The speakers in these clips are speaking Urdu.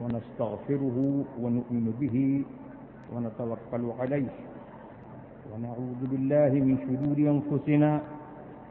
ونستغفره ونؤمن به ونتوكل عليه ونعوذ بالله من شرور أنفسنا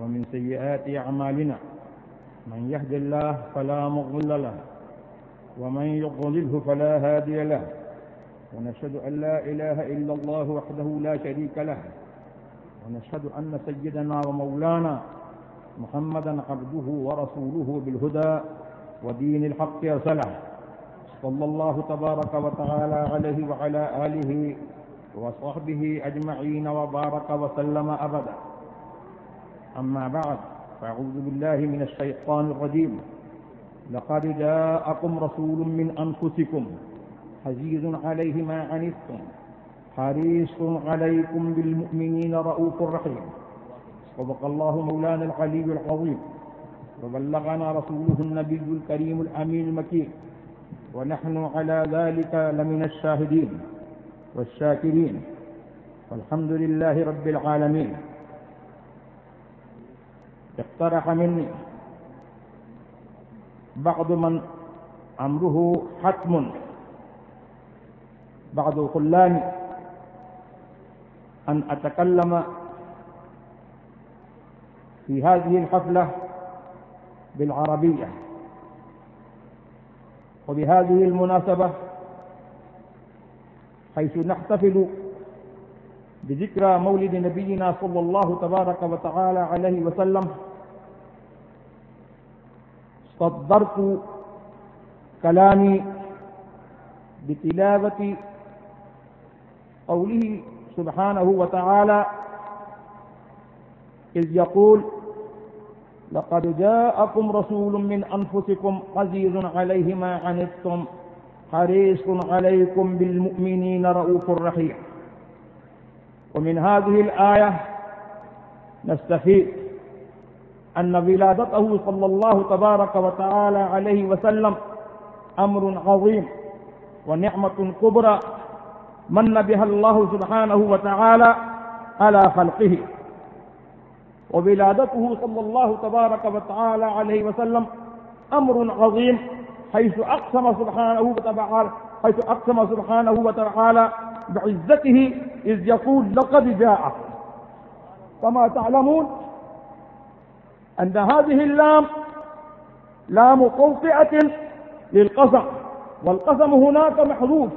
ومن سيئات أعمالنا من يهد الله فلا مضل له ومن يضلله فلا هادي له ونشهد أن لا إله إلا الله وحده لا شريك له ونشهد أن سيدنا ومولانا محمدا عبده ورسوله بالهدى ودين الحق أرسله صلى الله تبارك وتعالى عليه وعلى آله وصحبه أجمعين وبارك وسلم أبدا. أما بعد، فأعوذ بالله من الشيطان الرجيم. لقد جاءكم رسول من أنفسكم عزيز عليه ما عنتم، حريص عليكم بالمؤمنين رؤوف رحيم. صدق الله مولانا العلي العظيم. وبلغنا رسوله النبي الكريم الأمين المكين. ونحن على ذلك لمن الشاهدين والشاكرين والحمد لله رب العالمين. اقترح مني بعض من أمره حتم، بعض الخلان أن أتكلم في هذه الحفلة بالعربية. وبهذه المناسبة، حيث نحتفل بذكرى مولد نبينا صلى الله تبارك وتعالى عليه وسلم. صدرت كلامي بتلاوة قوله سبحانه وتعالى، إذ يقول لقد جاءكم رسول من أنفسكم عزيز عليه ما عنتم حريص عليكم بالمؤمنين رؤوف رحيم. ومن هذه الآية نستفيد أن ولادته صلى الله تبارك وتعالى عليه وسلم أمر عظيم ونعمة كبرى من بها الله سبحانه وتعالى على خلقه. وولادته صلى الله تبارك وتعالى عليه وسلم أمر عظيم، حيث أقسم سبحانه وتعالى، حيث أقسم سبحانه وتعالى بعزته، إذ يقول لقد جاء كما تعلمون أن هذه اللام لام توطئة للقسم، والقسم هناك محذوف،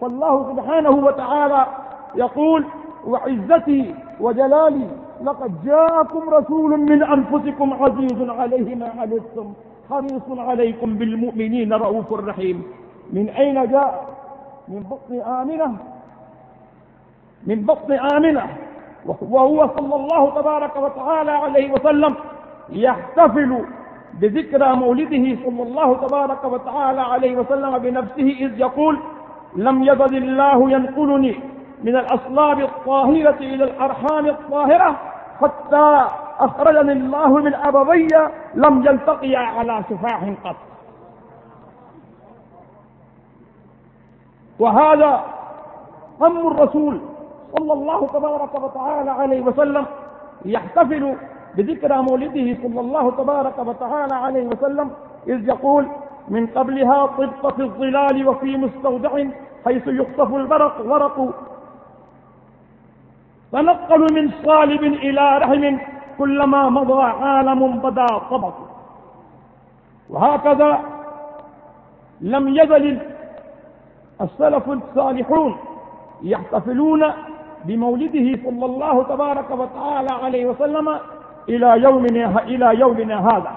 فالله سبحانه وتعالى يقول وعزتي وجلالي، لقد جاءكم رسول من أنفسكم عزيز عليه ما عنتم حريص عليكم بالمؤمنين رؤوف رحيم. من أين جاء؟ من بطن آمنة. من بطن آمنة. وهو صلى الله تبارك وتعالى عليه وسلم يحتفل بذكرى مولده صلى الله تبارك وتعالى عليه وسلم بنفسه إذ يقول، لم يزل الله ينقلني من الأصلاب الطاهرة إلى الأرحام الطاهرة حتى أخرجني الله من أبوية لم يلتقيا على سفاح قط. وهذا أم الرسول صلى الله تبارك وتعالى عليه وسلم يحتفل بذكرى مولده صلى الله تبارك وتعالى عليه وسلم، إذ يقول من قبلها طبق في الظلال وفي مستودع حيث يخطف البرق ورق تنقل من صالب إلى رحم كلما مضى عالم بدا طبق. وهكذا لم يزل السلف الصالحون يحتفلون بمولده صلى الله تبارك وتعالى عليه وسلم إلى يومنا إلى يومنا هذا.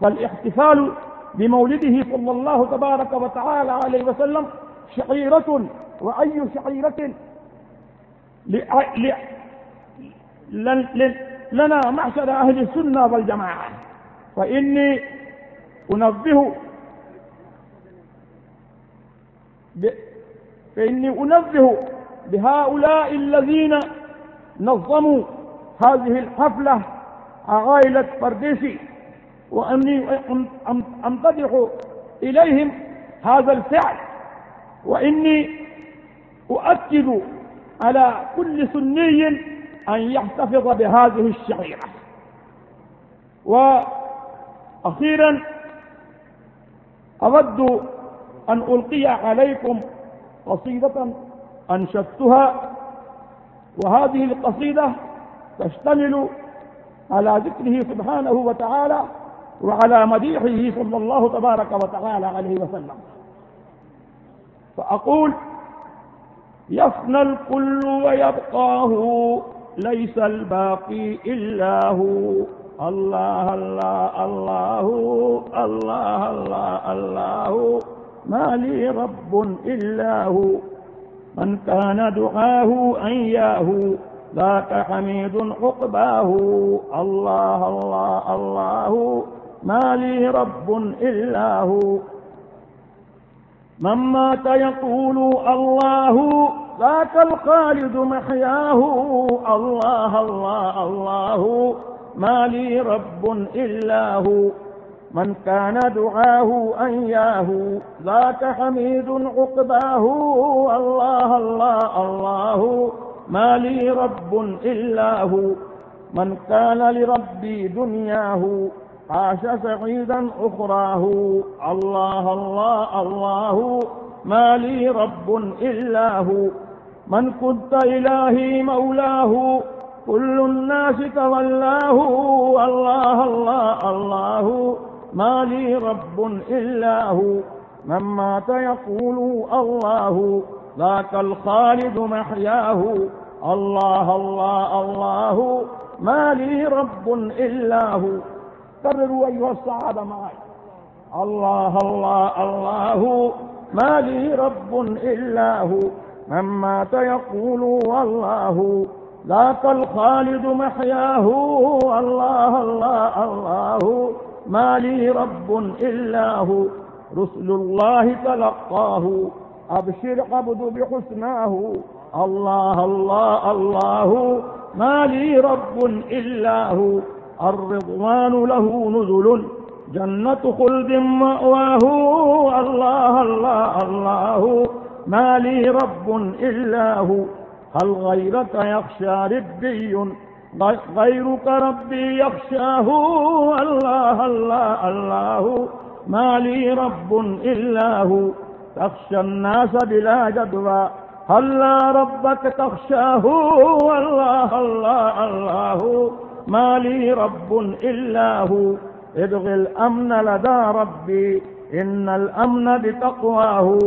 فالاحتفال بمولده صلى الله تبارك وتعالى عليه وسلم شعيرة، وأي شعيرة؟ لنا معشر أهل السنة والجماعة. فإني أنبه فإني أنبه بهؤلاء الذين نظموا هذه الحفلة عائلة فرديسي، وأني أمتدح إليهم هذا الفعل، وإني أؤكد على كل سني أن يحتفظ بهذه الشعيرة. وأخيرا، أود أن ألقي عليكم قصيدة أنشدتها، وهذه القصيدة تشتمل على ذكره سبحانه وتعالى وعلى مديحه صلى الله تبارك وتعالى عليه وسلم. فأقول يفنى الكل ويبقاه، ليس الباقي إلا هو. الله الله الله الله الله الله. ما لي رب إلا هو. من كان دعاه أياه، ذاك حميد عقباه. الله الله الله. ما لي رب إلا هو. من مات يقول الله ذاك الخالد محياه. الله الله الله. ما لي رب إلا هو. من كان دعاه أياه. ذاك حميد عقباه. الله الله الله. ما لي رب إلا هو. من كان لربي دنياه. عاش سعيدا أخراه. الله الله الله. ما لي رب إلا هو. من كنت إلهي مولاه، كل الناس تولاه، الله الله الله، ما لي رب إلا هو. من مات يقول الله، ذاك الخالد محياه. الله الله الله، ما لي رب إلا هو. كرروا أيها الصحابة معي. الله الله الله، ما لي رب إلا هو. من مات يقول الله ذاك الخالد محياه الله الله الله، ما لي رب إلا هو، رسل الله تلقاه، أبشر عبد بحسناه، الله الله الله، ما لي رب إلا هو، الرضوان له نزل، جنة خلد مأواه الله الله الله الله ما لي رب إلا هو. هل غيرك يخشى ربي؟ غيرك ربي يخشاه الله الله الله. ما لي رب إلا هو. تخشى الناس بلا جدوى. هل لا ربك تخشاه الله الله الله. ما لي رب إلا هو. ابغ الأمن لدى ربي. إن الأمن بتقواه.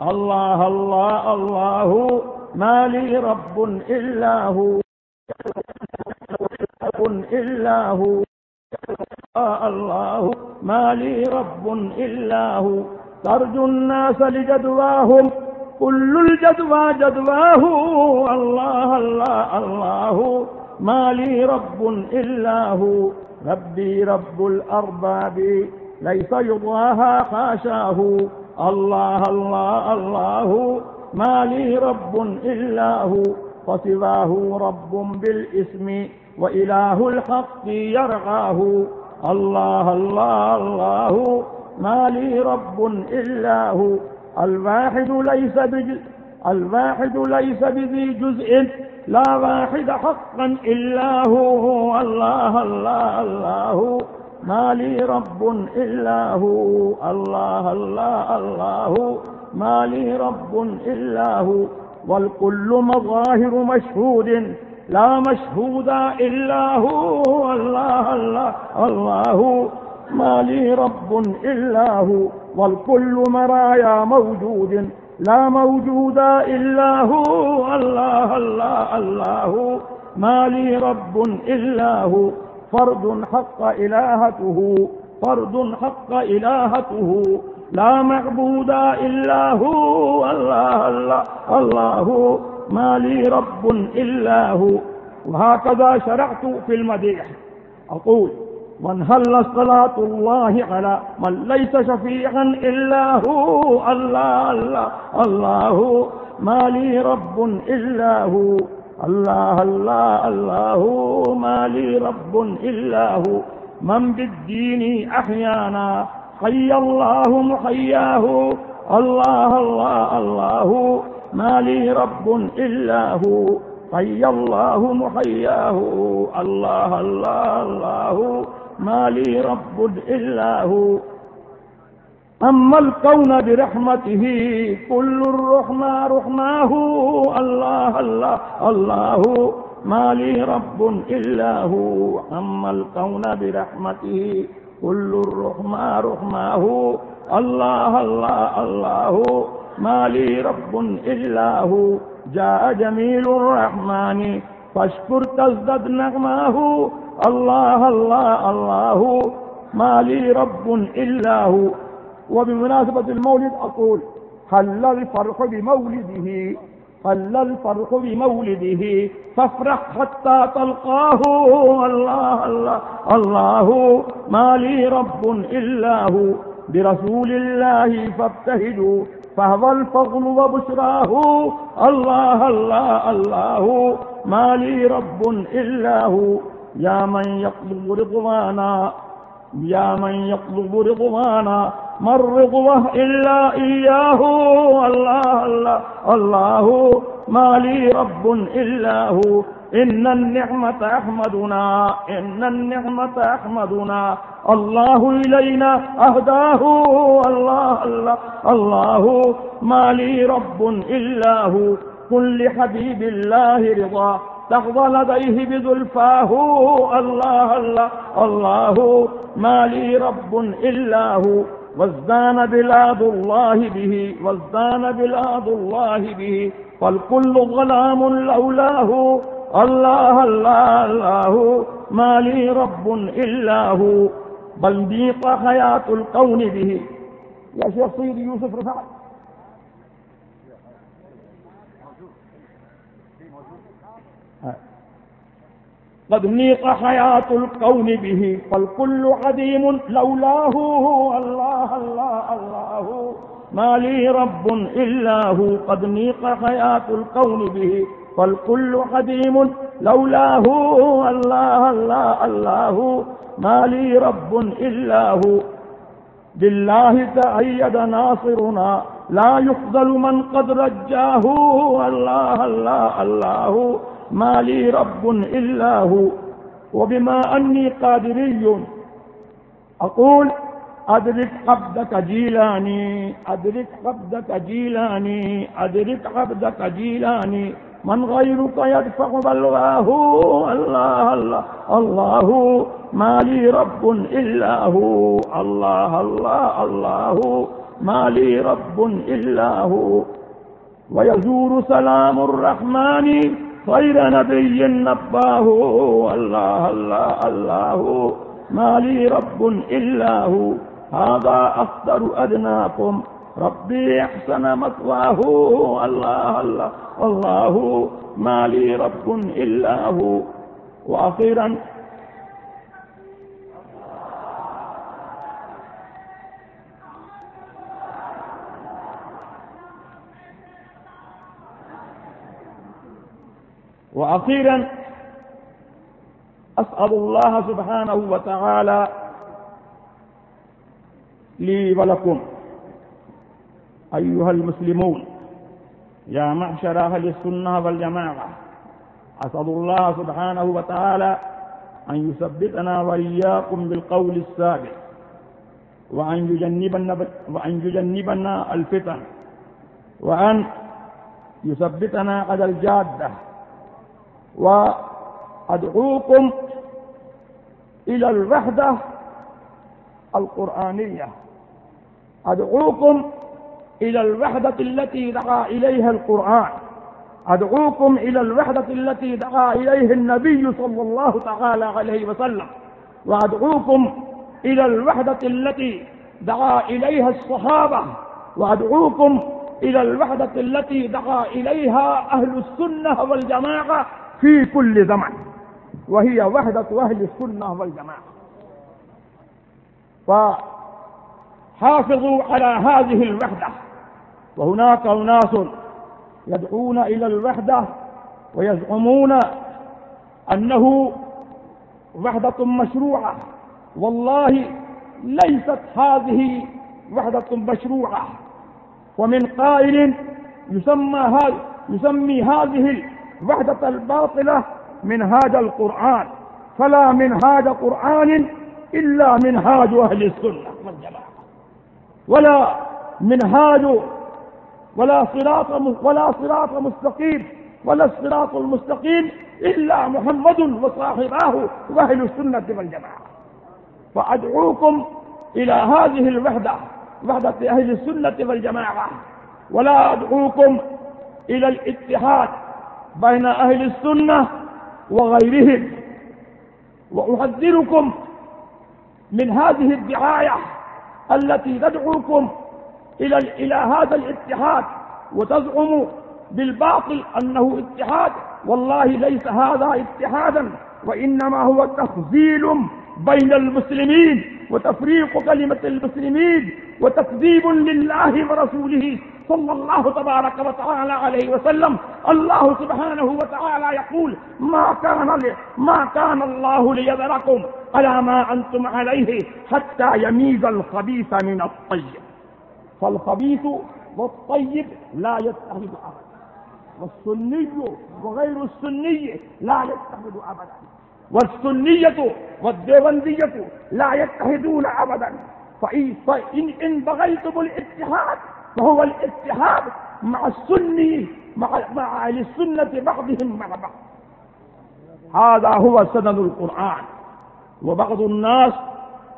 الله الله الله ما لي رب إلا هو رب إلا هو الله ما لي رب إلا هو ترجو الناس لجدواهم كل الجدوى جدواه الله الله الله ما لي رب إلا هو ربي رب الأرباب ليس يضاها خاشاه الله الله الله ما لي رب إلا هو فسواه رب بالاسم وإله الحق يرعاه الله الله الله ما لي رب إلا هو الواحد ليس بجزء الواحد ليس بذي جزء لا واحد حقا إلا هو الله الله الله الله ما لي رب إلا هو. الله الله الله. ما لي رب إلا هو. والكل مظاهر مشهود. لا مشهود إلا هو. الله الله الله. ما لي رب إلا هو. والكل مرايا موجود. لا موجود إلا هو. الله الله الله. ما لي رب إلا هو. فرد حق إلهته، فرد حق إلهته. لا معبود إلا هو، الله الله الله. ما لي رب إلا هو. وهكذا شرعت في المديح. أقول من هل صلاة الله على من ليس شفيعا إلا هو؟ الله الله الله. ما لي رب إلا هو. الله الله الله ما لي رب إلا هو من بالدين أحيانا حي الله محياه الله الله الله ما لي رب إلا هو حي الله محياه الله الله الله ما لي رب إلا هو أما الكون برحمته كل الرحمة رحماه الله الله الله ما لي رب إلا هو أما الكون برحمته كل الرحمة رحماه الله الله الله ما لي رب إلا هو جاء جميل الرحمن فاشكر تزدد نغماه الله الله الله ما لي رب إلا هو وبمناسبة المولد أقول، هل الفرح بمولده؟ هل الفرح بمولده؟ فافرح حتى تلقاه. الله الله الله، ما لي رب إلا هو. برسول الله فابتهدوا فهو الفضل وبشراه. الله الله الله، ما لي رب إلا هو. يا من يطلب رضوانا، يا من يطلب رضوانا. ما الرضوة إلا إياه. الله الله الله ما لي رب إلا هو. إن النعمة أحمدنا، إن النعمة أحمدنا. الله إلينا أهداه. الله الله الله ما لي رب إلا هو. كل حبيب الله رضا. تحظى لديه بذلفاه الله الله الله ما لي رب إلا هو. وزدان بلاد الله به وزدان بلاد الله به، فالكل غلام لولاه، الله الله الله، ما لي رب إلا هو بل ضيق حياة الكون به. يا شيخ سيدي يوسف رفعت قد نيق حياة الكون به، فالكل عديم لولاه. الله الله الله. ما لي رب إلا هو، قد نيق حياة الكون به، فالكل عديم لولاه. الله الله الله. ما لي رب إلا هو. بالله تأيد ناصرنا، لا يخذل من قد رجاه. الله الله الله. ما لي رب إلا هو، وبما أني قادري. أقول، أدرك عبدك جيلاني، أدرك عبدك جيلاني، أدرك عبدك جيلاني. من غيرك يدفع بلواه؟ الله الله الله. ما لي رب إلا هو، الله الله الله. ما لي رب إلا هو. ويزور سلام الرحمن. نبي نباه الله الله الله ما لي رب إلا هو هذا أفضل أدناكم. ربي أحسن مثواه. الله الله والله ما لي رب إلا هو وأخيرا وأخيرا أسأل الله سبحانه وتعالى لي ولكم. أيها المسلمون يا معشر أهل السنة والجماعة أسأل الله سبحانه وتعالى أن يثبتنا وإياكم بالقول السابق وأن يجنبنا, وأن يجنبنا الفتن وأن يثبتنا على الجادة. وأدعوكم إلى الوحدة القرآنية. أدعوكم إلى الوحدة التي دعا إليها القرآن. أدعوكم إلى الوحدة التي دعا إليه النبي صلى الله تعالى عليه وسلم. وأدعوكم إلى الوحدة التي دعا إليها الصحابة. وأدعوكم إلى الوحدة التي دعا إليها أهل السنة والجماعة في كل زمن. وهي وحدة أهل السنة والجماعة. فحافظوا على هذه الوحدة. وهناك أناس يدعون إلى الوحدة ويزعمون أنه وحدة مشروعة. والله ليست هذه وحدة مشروعة. ومن قائل يسمى هذا يسمي هذه الوحدة الباطلة منهاج القرآن. فلا منهاج قرآن إلا منهاج أهل السنة والجماعة. ولا منهاج ولا صراط ولا صراط مستقيم. ولا الصراط المستقيم إلا محمد وصاحباه وأهل السنة والجماعة. فأدعوكم إلى هذه الوحدة. وحدة أهل السنة والجماعة ولا أدعوكم إلى الاتحاد بين أهل السنة وغيرهم وأحذركم من هذه الدعاية التي تدعوكم إلى إلى هذا الاتحاد، وتزعم بالباطل أنه اتحاد والله ليس هذا اتحادا وإنما هو تخزيل بين المسلمين وتفريق كلمة المسلمين وتكذيب لله ورسوله صلى الله تبارك وتعالى عليه وسلم الله سبحانه وتعالى يقول ما كان لي ما كان الله ليذركم على ما أنتم عليه حتى يميز الخبيث من الطيب فالخبيث والطيب لا يتحد أبدا والسني وغير السني لا يتحد أبدا والسنية والديوندية لا يتحدون أبدا. فإن إن بغيتم الاتحاد فهو الاتحاد مع السني مع, مع أهل السنة بعضهم مع بعض. هذا هو سند القرآن. وبعض الناس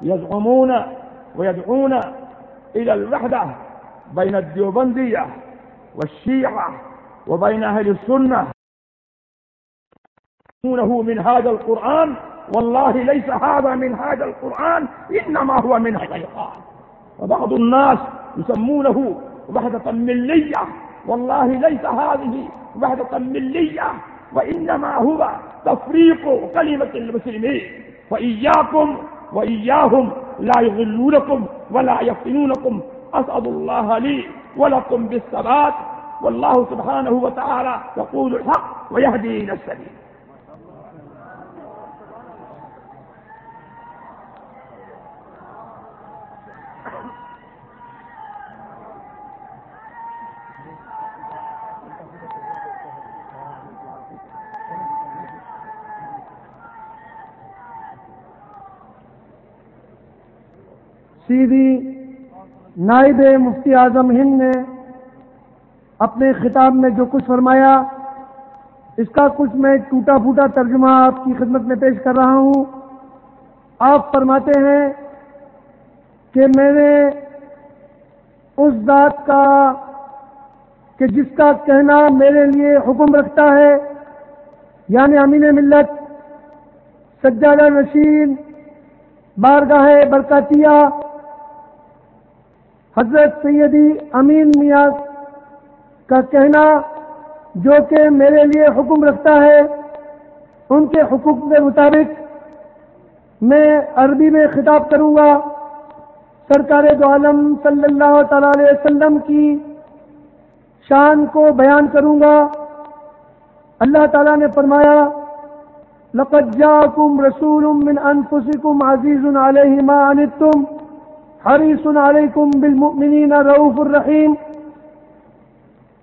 يزعمون ويدعون إلى الوحدة بين الديوبندية والشيعة وبين أهل السنة. من هذا القرآن والله ليس هذا من هذا القرآن إنما هو من الشيطان وبعض الناس يسمونه وحدة ملية والله ليس هذه وحدة ملية وإنما هو تفريق كلمة المسلمين وإياكم وإياهم لا يغلونكم ولا يفتنونكم أسأل الله لي ولكم بالثبات والله سبحانه وتعالى يقول الحق ويهدي إلى السبيل سیدھی نائب مفتی اعظم ہند نے اپنے خطاب میں جو کچھ فرمایا، اس کا کچھ میں ٹوٹا پھوٹا ترجمہ آپ کی خدمت میں پیش کر رہا ہوں۔ آپ فرماتے ہیں کہ میں نے اس ذات کا، کہ جس کا کہنا میرے لیے حکم رکھتا ہے یعنی امین ملت، سجادہ نشین، بارگاہ برکاتیہ حضرت سیدی امین میاں کا کہنا جو کہ میرے لیے حکم رکھتا ہے، ان کے حقوق کے مطابق میں عربی میں خطاب کروں گا۔ سرکار دو عالم صلی اللہ تعالی علیہ وسلم کی شان کو بیان کروں گا۔ اللہ تعالیٰ نے فرمایا، لقد جاءكم رسول من انفسكم عزيز عليه ما عنتم۔ حریص علیکم بالمؤمنین رعوف الرحیم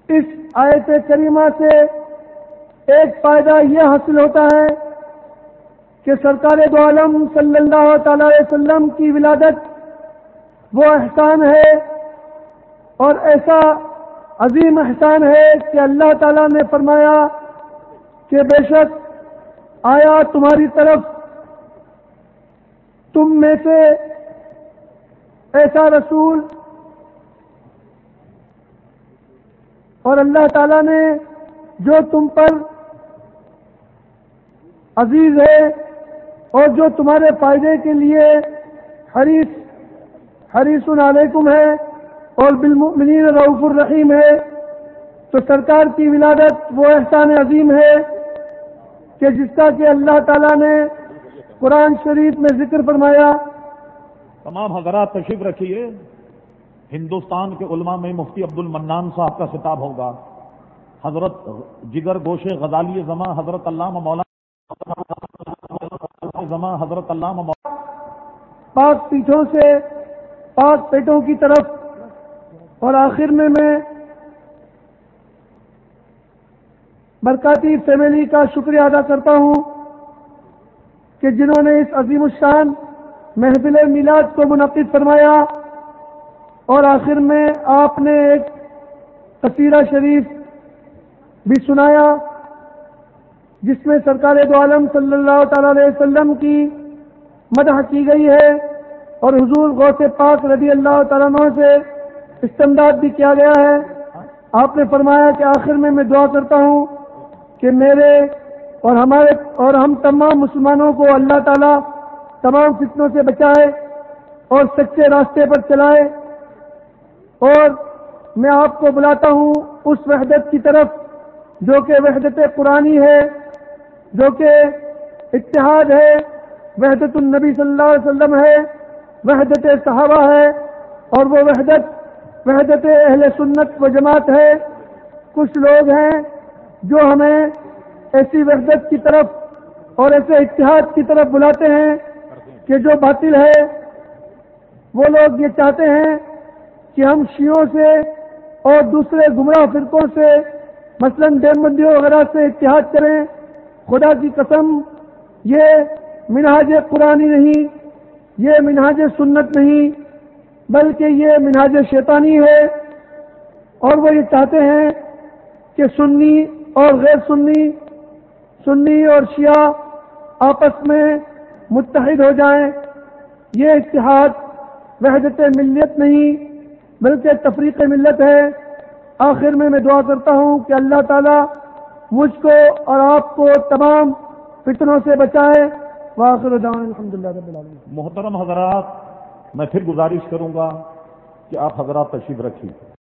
اس آیت کریمہ سے ایک فائدہ یہ حاصل ہوتا ہے کہ سرکار دو عالم صلی اللہ تعالی علیہ وسلم کی ولادت وہ احسان ہے اور ایسا عظیم احسان ہے کہ اللہ تعالی نے فرمایا کہ بے شک آیا تمہاری طرف تم میں سے ایسا رسول۔ اور اللہ تعالی نے جو تم پر عزیز ہے اور جو تمہارے فائدے کے لیے حریص حریص علیکم ہے اور بالمؤمنین رعف الرحیم ہے، تو سرکار کی ولادت وہ احسان عظیم ہے کہ جس کا کہ اللہ تعالیٰ نے قرآن شریف میں ذکر فرمایا تمام حضرات تشریف رکھیے۔ ہندوستان کے علماء میں مفتی عبد المنان صاحب کا خطاب ہوگا۔ حضرت جگر گوشے غزالی زماں حضرت علامہ مولانا زماں حضرت علامہ مولانا پاک پیٹھوں سے پاک پیٹوں کی طرف اور آخر میں میں برکاتی فیملی کا شکریہ ادا کرتا ہوں کہ جنہوں نے اس عظیم الشان محفل میلاد کو منعقد فرمایا اور آخر میں آپ نے ایک قصیرہ شریف بھی سنایا جس میں سرکار دو عالم صلی اللہ تعالی علیہ وسلم کی مدح کی گئی ہے اور حضور غوث پاک رضی اللہ تعالیٰ عنہ سے استمداد بھی کیا گیا ہے۔ آپ نے فرمایا کہ آخر میں میں دعا کرتا ہوں کہ میرے اور ہمارے اور ہم تمام مسلمانوں کو اللہ تعالیٰ تمام فتنوں سے بچائے اور سچے راستے پر چلائے۔ اور میں آپ کو بلاتا ہوں اس وحدت کی طرف جو کہ وحدت قرآنی ہے، جو کہ اتحاد ہے، وحدت النبی صلی اللہ علیہ وسلم ہے، وحدت صحابہ ہے، اور وہ وحدت وحدت اہل سنت و جماعت ہے۔ کچھ لوگ ہیں جو ہمیں ایسی وحدت کی طرف اور ایسے اتحاد کی طرف بلاتے ہیں۔ کہ جو باطل ہے، وہ لوگ یہ چاہتے ہیں کہ ہم شیعوں سے اور دوسرے گمراہ فرقوں سے، مثلا دیوبندیوں وغیرہ سے اتحاد کریں۔ خدا کی قسم، یہ منہاج قرآنی نہیں، یہ منہاج سنت نہیں، بلکہ یہ منہاج شیطانی ہے۔ اور وہ یہ چاہتے ہیں کہ سنی اور غیر سنی سنی اور شیعہ آپس میں متحد ہو جائیں۔ یہ اتحاد وحدت ملیت نہیں، بلکہ تفریق ملت ہے۔ آخر میں میں دعا کرتا ہوں کہ اللہ تعالیٰ مجھ کو اور آپ کو تمام فتنوں سے بچائے۔ واخر الحمد رب العالمین۔ محترم حضرات، میں پھر گزارش کروں گا کہ آپ حضرات تشریف رکھیے